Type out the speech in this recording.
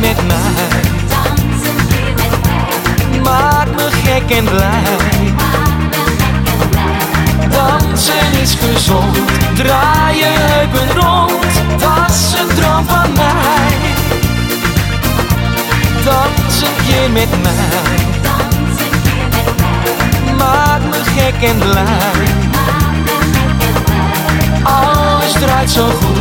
met mij. Maak me gek en blij. Dansen is gezond, draai je heupen rond. Was een droom van mij. Dans een keer met mij. Maak me gek en blij. Alles draait zo goed,